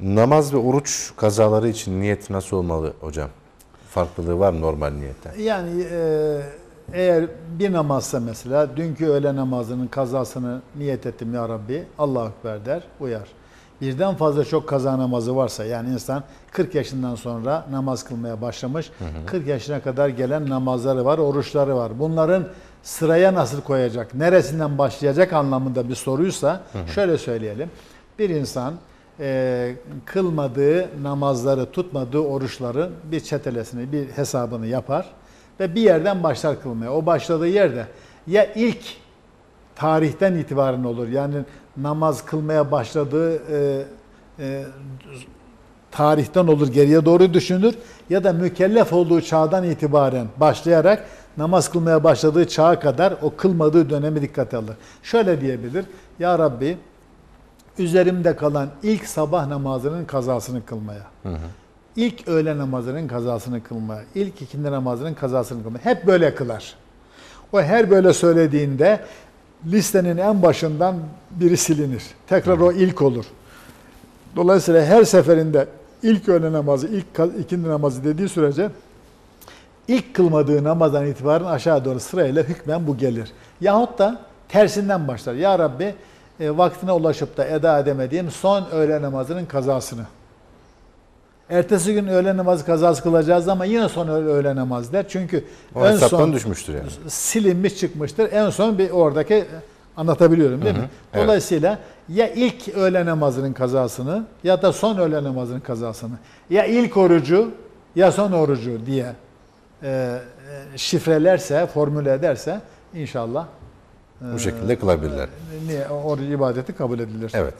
Namaz ve oruç kazaları için niyet nasıl olmalı hocam? Farklılığı var mı normal niyetten? Yani e, eğer bir namazsa mesela dünkü öğle namazının kazasını niyet ettim ya Rabbi Allahu Ekber der uyar. Birden fazla çok kaza namazı varsa yani insan 40 yaşından sonra namaz kılmaya başlamış. 40 yaşına kadar gelen namazları var, oruçları var. Bunların sıraya nasıl koyacak, neresinden başlayacak anlamında bir soruysa şöyle söyleyelim. Bir insan e, kılmadığı namazları, tutmadığı oruçların bir çetelesini, bir hesabını yapar ve bir yerden başlar kılmaya. O başladığı yerde ya ilk tarihten itibaren olur. Yani namaz kılmaya başladığı e, e, tarihten olur geriye doğru düşünür ya da mükellef olduğu çağdan itibaren başlayarak namaz kılmaya başladığı çağa kadar o kılmadığı dönemi dikkate alır. Şöyle diyebilir. Ya Rabbi üzerimde kalan ilk sabah namazının kazasını kılmaya. ilk öğle namazının kazasını kılmaya. ilk ikindi namazının kazasını kılmaya. Hep böyle kılar. O her böyle söylediğinde listenin en başından biri silinir. Tekrar o ilk olur. Dolayısıyla her seferinde ilk öğle namazı, ilk ikindi namazı dediği sürece ilk kılmadığı namazdan itibaren aşağı doğru sırayla hükmen bu gelir. Yahut da tersinden başlar. Ya Rabbi e, vaktine ulaşıp da eda edemediğim son öğle namazının kazasını. Ertesi gün öğle namazı kazası kılacağız ama yine son öğle, namazı der. Çünkü O en son düşmüştür yani. silinmiş çıkmıştır. En son bir oradaki anlatabiliyorum değil mi? evet. Dolayısıyla ya ilk öğle namazının kazasını ya da son öğle namazının kazasını ya ilk orucu ya son orucu diye e, e, şifrelerse, formüle ederse inşallah Bu şekilde kılabilirler. niye oruç ibadeti kabul edilir. Evet.